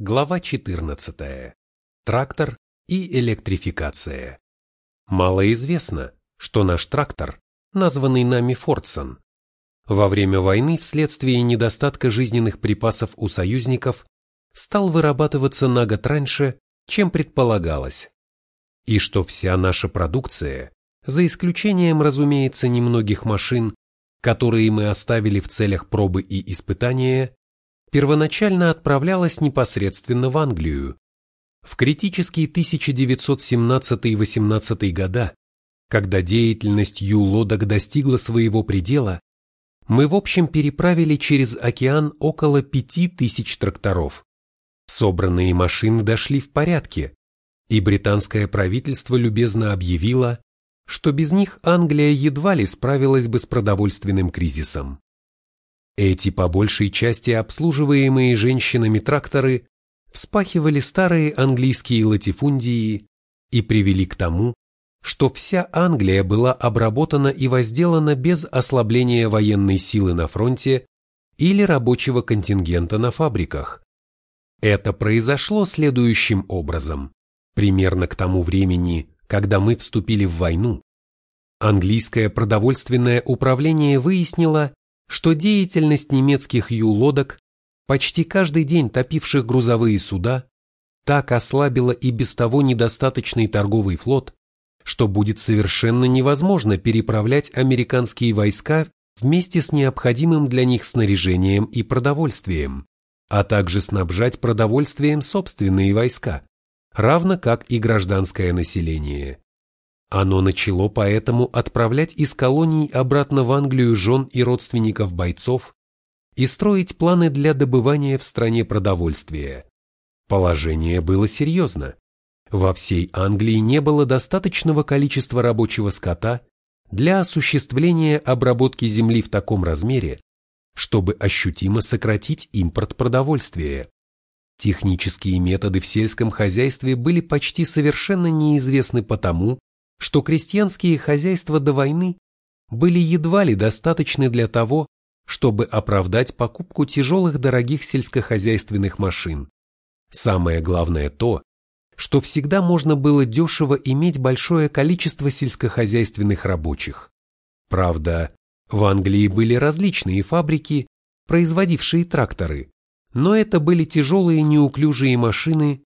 Глава 14. Трактор и электрификация. Мало известно, что наш трактор, названный нами Фордсон, во время войны вследствие недостатка жизненных припасов у союзников стал вырабатываться на год раньше, чем предполагалось. И что вся наша продукция, за исключением, разумеется, немногих машин, которые мы оставили в целях пробы и испытания, первоначально отправлялась непосредственно в Англию. В критические 1917-18 года, когда деятельность Ю-лодок достигла своего предела, мы в общем переправили через океан около 5000 тракторов. Собранные машины дошли в порядке, и британское правительство любезно объявило, что без них Англия едва ли справилась бы с продовольственным кризисом. Эти по большей части обслуживаемые женщинами тракторы вспахивали старые английские латифундии и привели к тому, что вся Англия была обработана и возделана без ослабления военной силы на фронте или рабочего контингента на фабриках. Это произошло следующим образом. Примерно к тому времени, когда мы вступили в войну, английское продовольственное управление выяснило, что деятельность немецких ю-лодок, почти каждый день топивших грузовые суда, так ослабила и без того недостаточный торговый флот, что будет совершенно невозможно переправлять американские войска вместе с необходимым для них снаряжением и продовольствием, а также снабжать продовольствием собственные войска, равно как и гражданское население. Оно начало поэтому отправлять из колоний обратно в Англию жен и родственников бойцов и строить планы для добывания в стране продовольствия. Положение было серьезно. Во всей Англии не было достаточного количества рабочего скота для осуществления обработки земли в таком размере, чтобы ощутимо сократить импорт продовольствия. Технические методы в сельском хозяйстве были почти совершенно неизвестны потому, что крестьянские хозяйства до войны были едва ли достаточны для того, чтобы оправдать покупку тяжелых дорогих сельскохозяйственных машин. Самое главное то, что всегда можно было дешево иметь большое количество сельскохозяйственных рабочих. Правда, в Англии были различные фабрики, производившие тракторы, но это были тяжелые неуклюжие машины,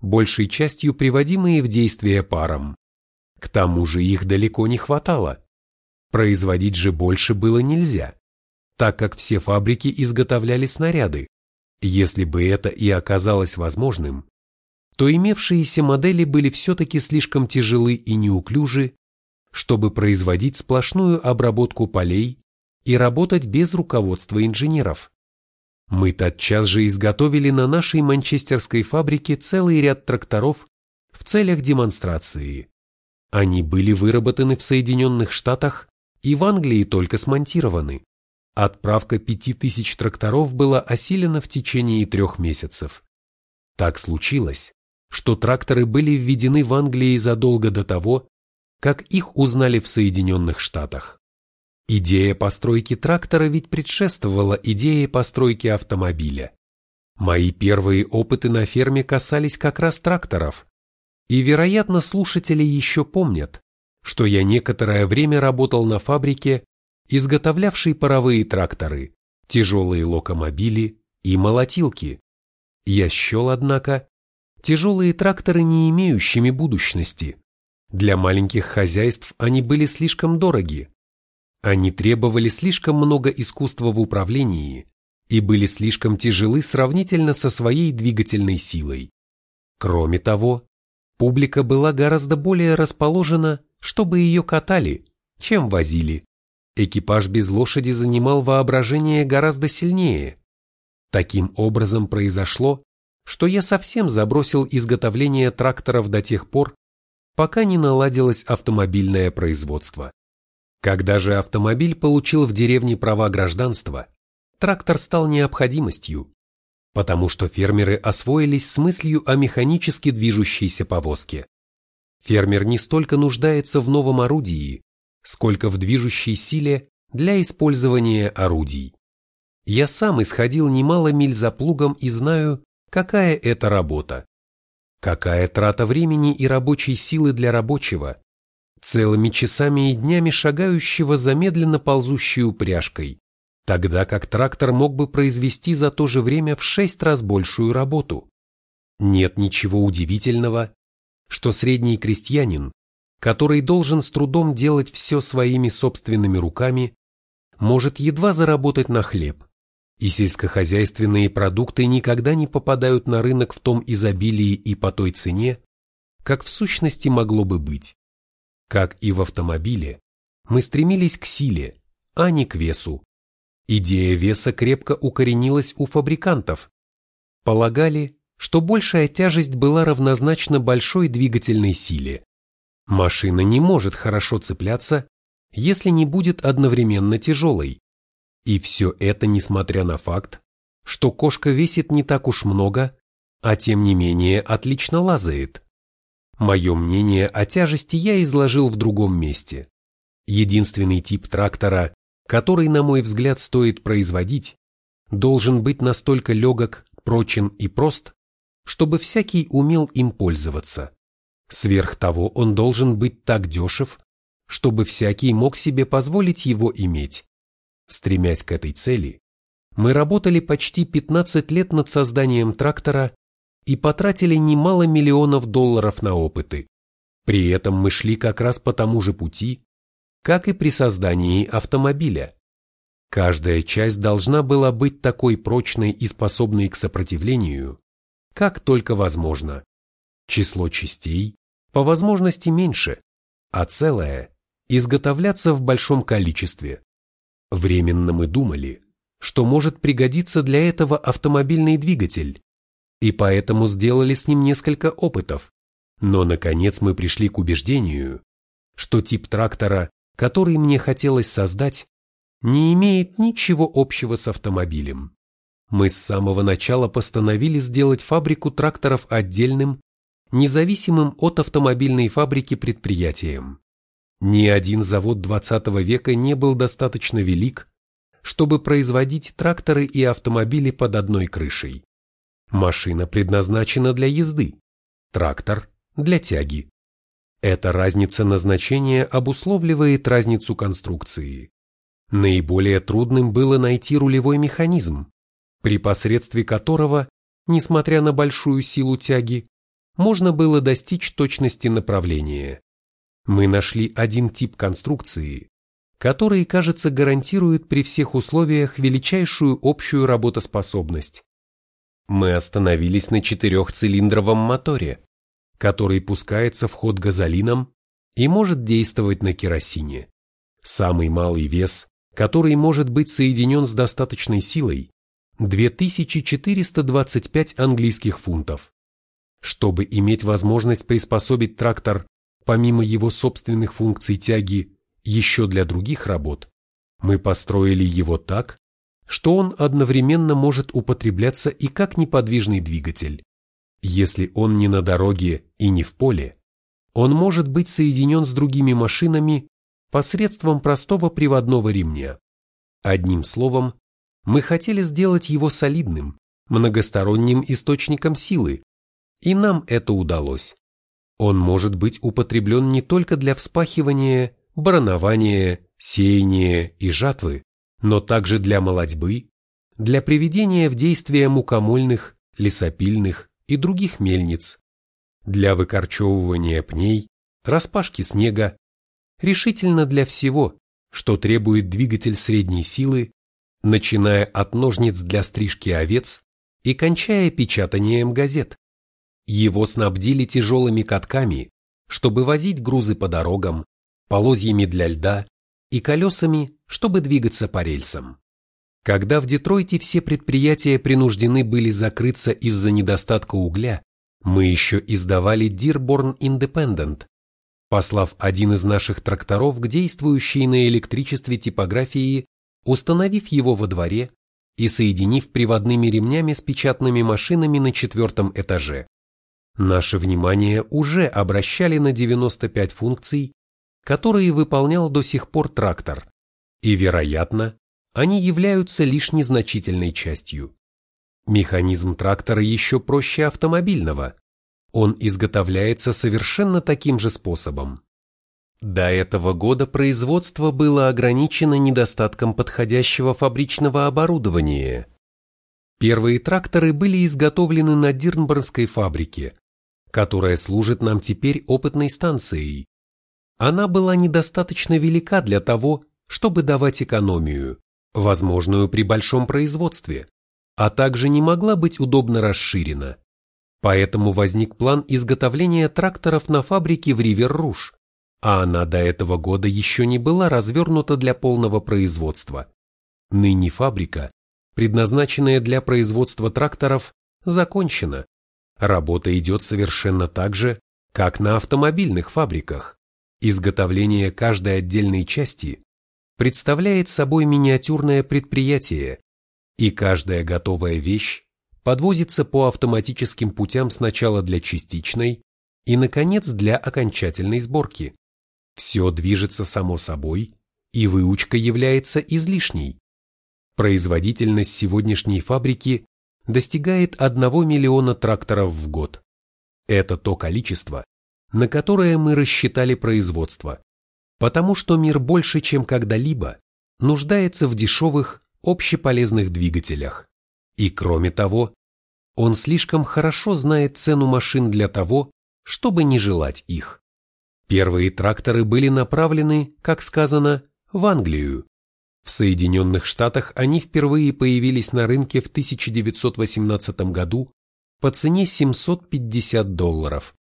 большей частью приводимые в действие паром. К тому же их далеко не хватало. Производить же больше было нельзя, так как все фабрики изготовляли снаряды. Если бы это и оказалось возможным, то имевшиеся модели были все-таки слишком тяжелы и неуклюжи, чтобы производить сплошную обработку полей и работать без руководства инженеров. Мы тотчас же изготовили на нашей манчестерской фабрике целый ряд тракторов в целях демонстрации. Они были выработаны в Соединенных Штатах и в Англии только смонтированы. Отправка пяти тысяч тракторов была осилена в течение трех месяцев. Так случилось, что тракторы были введены в Англии задолго до того, как их узнали в Соединенных Штатах. Идея постройки трактора ведь предшествовала идее постройки автомобиля. Мои первые опыты на ферме касались как раз тракторов, и, вероятно, слушатели еще помнят, что я некоторое время работал на фабрике, изготовлявшей паровые тракторы, тяжелые локомобили и молотилки. Я счел, однако, тяжелые тракторы не имеющими будущности. Для маленьких хозяйств они были слишком дороги. Они требовали слишком много искусства в управлении и были слишком тяжелы сравнительно со своей двигательной силой. Кроме того, Публика была гораздо более расположена, чтобы ее катали, чем возили. Экипаж без лошади занимал воображение гораздо сильнее. Таким образом произошло, что я совсем забросил изготовление тракторов до тех пор, пока не наладилось автомобильное производство. Когда же автомобиль получил в деревне права гражданства, трактор стал необходимостью, потому что фермеры освоились с мыслью о механически движущейся повозке. Фермер не столько нуждается в новом орудии, сколько в движущей силе для использования орудий. Я сам исходил немало миль за плугом и знаю, какая это работа. Какая трата времени и рабочей силы для рабочего, целыми часами и днями шагающего замедленно ползущей упряжкой, тогда как трактор мог бы произвести за то же время в шесть раз большую работу. Нет ничего удивительного, что средний крестьянин, который должен с трудом делать все своими собственными руками, может едва заработать на хлеб, и сельскохозяйственные продукты никогда не попадают на рынок в том изобилии и по той цене, как в сущности могло бы быть. Как и в автомобиле, мы стремились к силе, а не к весу. Идея веса крепко укоренилась у фабрикантов. Полагали, что большая тяжесть была равнозначна большой двигательной силе. Машина не может хорошо цепляться, если не будет одновременно тяжелой. И все это несмотря на факт, что кошка весит не так уж много, а тем не менее отлично лазает. Мое мнение о тяжести я изложил в другом месте. Единственный тип трактора, который, на мой взгляд, стоит производить, должен быть настолько легок, прочен и прост, чтобы всякий умел им пользоваться. Сверх того он должен быть так дешев, чтобы всякий мог себе позволить его иметь. Стремясь к этой цели, мы работали почти 15 лет над созданием трактора и потратили немало миллионов долларов на опыты. При этом мы шли как раз по тому же пути, как и при создании автомобиля. Каждая часть должна была быть такой прочной и способной к сопротивлению, как только возможно. Число частей по возможности меньше, а целое изготовляться в большом количестве. Временно мы думали, что может пригодиться для этого автомобильный двигатель, и поэтому сделали с ним несколько опытов. Но, наконец, мы пришли к убеждению, что тип трактора, который мне хотелось создать, не имеет ничего общего с автомобилем. Мы с самого начала постановили сделать фабрику тракторов отдельным, независимым от автомобильной фабрики предприятием. Ни один завод 20 века не был достаточно велик, чтобы производить тракторы и автомобили под одной крышей. Машина предназначена для езды, трактор – для тяги. Эта разница назначения обусловливает разницу конструкции. Наиболее трудным было найти рулевой механизм, при посредстве которого, несмотря на большую силу тяги, можно было достичь точности направления мы нашли один тип конструкции, который, кажется, гарантирует при всех условиях величайшую общую работоспособность. Мы остановились на четырехцилиндровом моторе, который пускается в ход газолином и может действовать на керосине. Самый малый вес, который может быть соединен с достаточной силой, 2425 английских фунтов. Чтобы иметь возможность приспособить трактор помимо его собственных функций тяги, еще для других работ, мы построили его так, что он одновременно может употребляться и как неподвижный двигатель. Если он не на дороге и не в поле, он может быть соединен с другими машинами посредством простого приводного ремня. Одним словом, мы хотели сделать его солидным, многосторонним источником силы, и нам это удалось. Он может быть употреблен не только для вспахивания, баранования, сеяния и жатвы, но также для молодьбы, для приведения в действие мукомольных, лесопильных и других мельниц, для выкорчевывания пней, распашки снега, решительно для всего, что требует двигатель средней силы, начиная от ножниц для стрижки овец и кончая печатанием газет. Его снабдили тяжелыми катками, чтобы возить грузы по дорогам, полозьями для льда и колесами, чтобы двигаться по рельсам. Когда в Детройте все предприятия принуждены были закрыться из-за недостатка угля, мы еще издавали Dearborn Independent, послав один из наших тракторов к действующей на электричестве типографии, установив его во дворе и соединив приводными ремнями с печатными машинами на четвертом этаже. Наше внимание уже обращали на 95 функций, которые выполнял до сих пор трактор, и, вероятно, они являются лишь незначительной частью. Механизм трактора еще проще автомобильного. Он изготовляется совершенно таким же способом. До этого года производство было ограничено недостатком подходящего фабричного оборудования. Первые тракторы были изготовлены на Дирнборнской фабрике, которая служит нам теперь опытной станцией. Она была недостаточно велика для того, чтобы давать экономию, возможную при большом производстве а также не могла быть удобно расширена. Поэтому возник план изготовления тракторов на фабрике в Ривер-Руш, а она до этого года еще не была развернута для полного производства. Ныне фабрика, предназначенная для производства тракторов, закончена. Работа идет совершенно так же, как на автомобильных фабриках. Изготовление каждой отдельной части представляет собой миниатюрное предприятие, и каждая готовая вещь подвозится по автоматическим путям сначала для частичной и, наконец, для окончательной сборки. Все движется само собой, и выучка является излишней. Производительность сегодняшней фабрики достигает 1 миллиона тракторов в год. Это то количество, на которое мы рассчитали производство, потому что мир больше, чем когда-либо, нуждается в дешевых, общеполезных двигателях. И кроме того, он слишком хорошо знает цену машин для того, чтобы не желать их. Первые тракторы были направлены, как сказано, в Англию. В Соединенных Штатах они впервые появились на рынке в 1918 году по цене 750 долларов.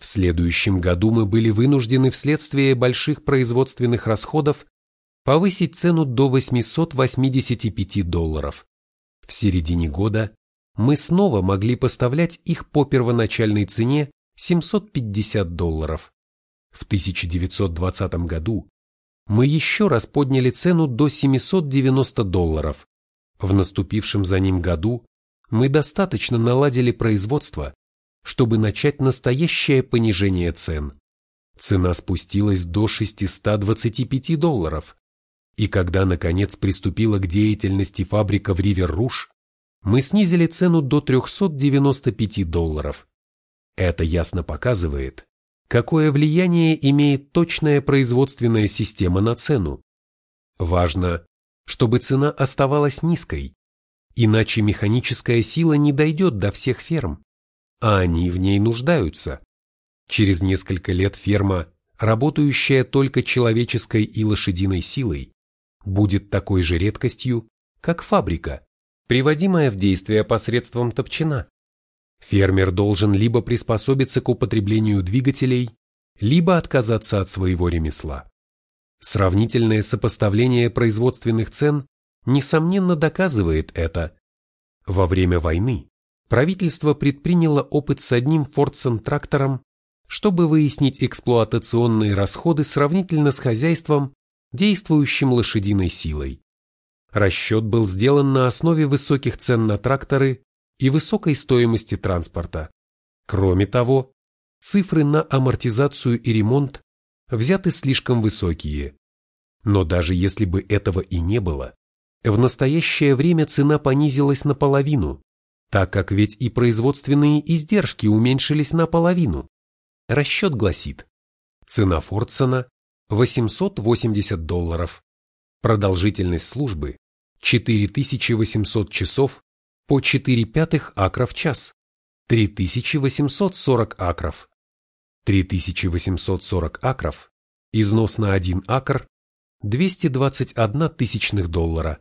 В следующем году мы были вынуждены вследствие больших производственных расходов повысить цену до 885 долларов. В середине года мы снова могли поставлять их по первоначальной цене 750 долларов. В 1920 году мы еще раз подняли цену до 790 долларов. В наступившем за ним году мы достаточно наладили производство, чтобы начать настоящее понижение цен. Цена спустилась до 625 долларов. И когда, наконец, приступила к деятельности фабрика в Ривер-Руш, мы снизили цену до 395 долларов. Это ясно показывает, какое влияние имеет точная производственная система на цену. Важно, чтобы цена оставалась низкой, иначе механическая сила не дойдет до всех ферм, а они в ней нуждаются. Через несколько лет ферма, работающая только человеческой и лошадиной силой, будет такой же редкостью, как фабрика, приводимая в действие посредством топчина. Фермер должен либо приспособиться к употреблению двигателей, либо отказаться от своего ремесла. Сравнительное сопоставление производственных цен несомненно доказывает это. Во время войны правительство предприняло опыт с одним Фордсон-трактором, чтобы выяснить эксплуатационные расходы сравнительно с хозяйством, действующим лошадиной силой. Расчет был сделан на основе высоких цен на тракторы и высокой стоимости транспорта. Кроме того, цифры на амортизацию и ремонт взяты слишком высокие. Но даже если бы этого и не было, в настоящее время цена понизилась наполовину, так как ведь и производственные издержки уменьшились наполовину. Расчет гласит, цена Фордсона 880 долларов. Продолжительность службы 4800 часов по 4 пятых акра в час. 3840 акров. 3840 акров. Износ на один акр 221 тысячных доллара.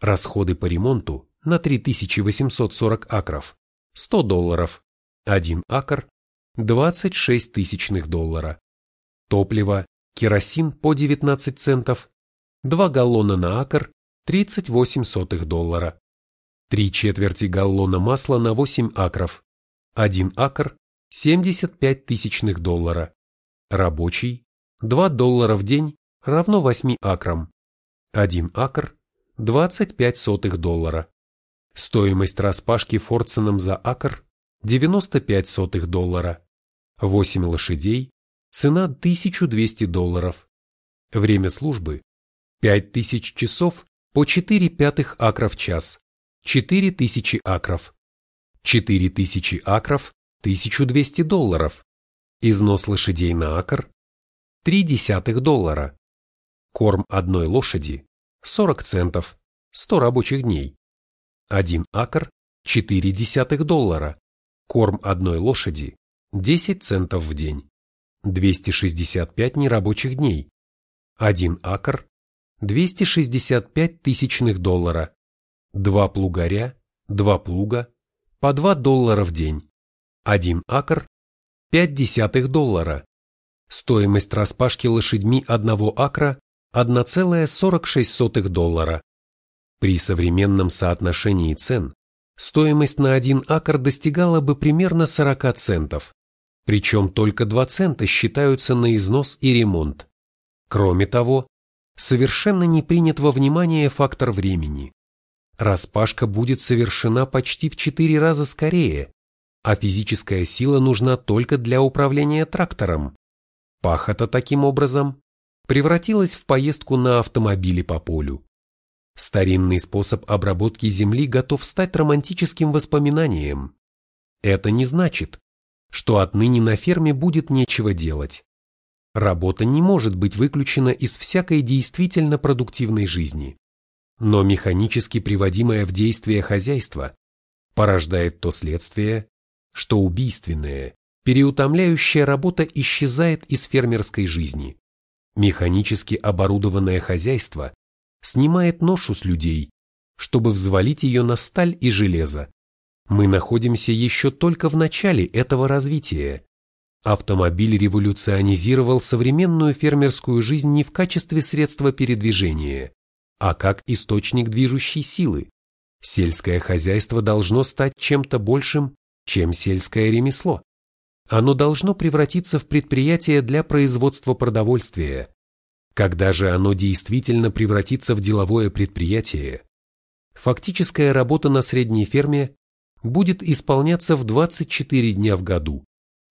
Расходы по ремонту на 3840 акров 100 долларов. Один акр 26 тысячных доллара. Топливо керосин по 19 центов, 2 галлона на акр 38 сотых доллара, 3 четверти галлона масла на 8 акров, 1 акр 75 тысячных доллара, рабочий 2 доллара в день равно 8 акрам, 1 акр 25 сотых доллара. Стоимость распашки Фордсоном за акр 95 сотых доллара. 8 лошадей Цена 1200 долларов. Время службы 5000 часов по 4 пятых акра в час. 4000 акров. 4000 акров – 1200 долларов. Износ лошадей на акр – 3 десятых доллара. Корм одной лошади – 40 центов, 100 рабочих дней. Один акр – 4 десятых доллара. Корм одной лошади – 10 центов в день. 265 нерабочих дней. Один акр – 265 тысячных доллара. Два плугаря, два плуга, по 2 доллара в день. Один акр – 5 десятых доллара. Стоимость распашки лошадьми одного акра – 1,46 доллара. При современном соотношении цен стоимость на один акр достигала бы примерно 40 центов, причем только 2 цента считаются на износ и ремонт. Кроме того, совершенно не принят во внимание фактор времени. Распашка будет совершена почти в 4 раза скорее, а физическая сила нужна только для управления трактором. Пахота таким образом превратилась в поездку на автомобиле по полю. Старинный способ обработки земли готов стать романтическим воспоминанием. Это не значит, что отныне на ферме будет нечего делать. Работа не может быть выключена из всякой действительно продуктивной жизни. Но механически приводимое в действие хозяйство порождает то следствие, что убийственная, переутомляющая работа исчезает из фермерской жизни. Механически оборудованное хозяйство снимает ношу с людей, чтобы взвалить ее на сталь и железо. Мы находимся еще только в начале этого развития. Автомобиль революционизировал современную фермерскую жизнь не в качестве средства передвижения, а как источник движущей силы. Сельское хозяйство должно стать чем-то большим, чем сельское ремесло. Оно должно превратиться в предприятие для производства продовольствия, когда же оно действительно превратится в деловое предприятие? Фактическая работа на средней ферме будет исполняться в 24 дня в году.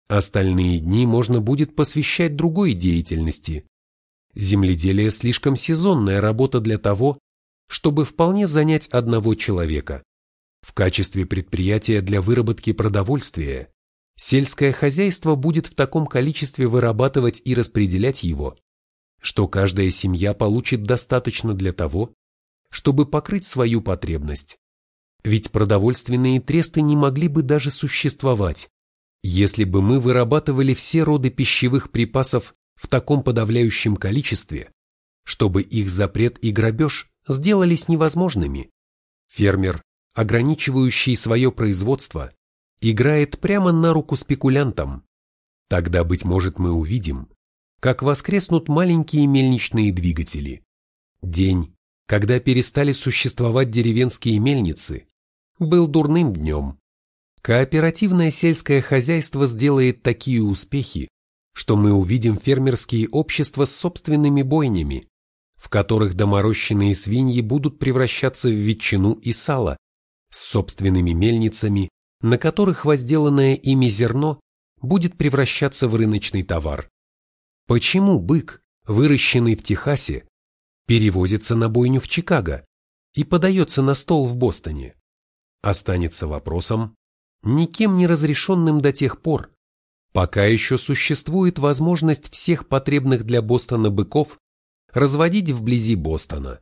Остальные дни можно будет посвящать другой деятельности. Земледелие слишком сезонная работа для того, чтобы вполне занять одного человека. В качестве предприятия для выработки продовольствия сельское хозяйство будет в таком количестве вырабатывать и распределять его, что каждая семья получит достаточно для того, чтобы покрыть свою потребность. Ведь продовольственные тресты не могли бы даже существовать, если бы мы вырабатывали все роды пищевых припасов в таком подавляющем количестве, чтобы их запрет и грабеж сделались невозможными. Фермер, ограничивающий свое производство, играет прямо на руку спекулянтам. Тогда, быть может, мы увидим, как воскреснут маленькие мельничные двигатели. День, когда перестали существовать деревенские мельницы, был дурным днем. Кооперативное сельское хозяйство сделает такие успехи, что мы увидим фермерские общества с собственными бойнями, в которых доморощенные свиньи будут превращаться в ветчину и сало, с собственными мельницами, на которых возделанное ими зерно будет превращаться в рыночный товар. Почему бык, выращенный в Техасе, перевозится на бойню в Чикаго и подается на стол в Бостоне? Останется вопросом, никем не разрешенным до тех пор, пока еще существует возможность всех потребных для Бостона быков разводить вблизи Бостона.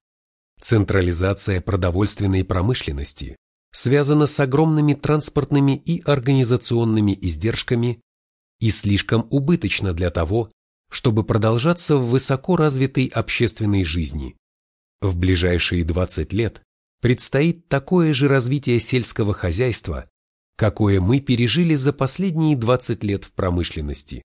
Централизация продовольственной промышленности связана с огромными транспортными и организационными издержками и слишком убыточна для того, чтобы продолжаться в высоко развитой общественной жизни. В ближайшие 20 лет предстоит такое же развитие сельского хозяйства, какое мы пережили за последние 20 лет в промышленности.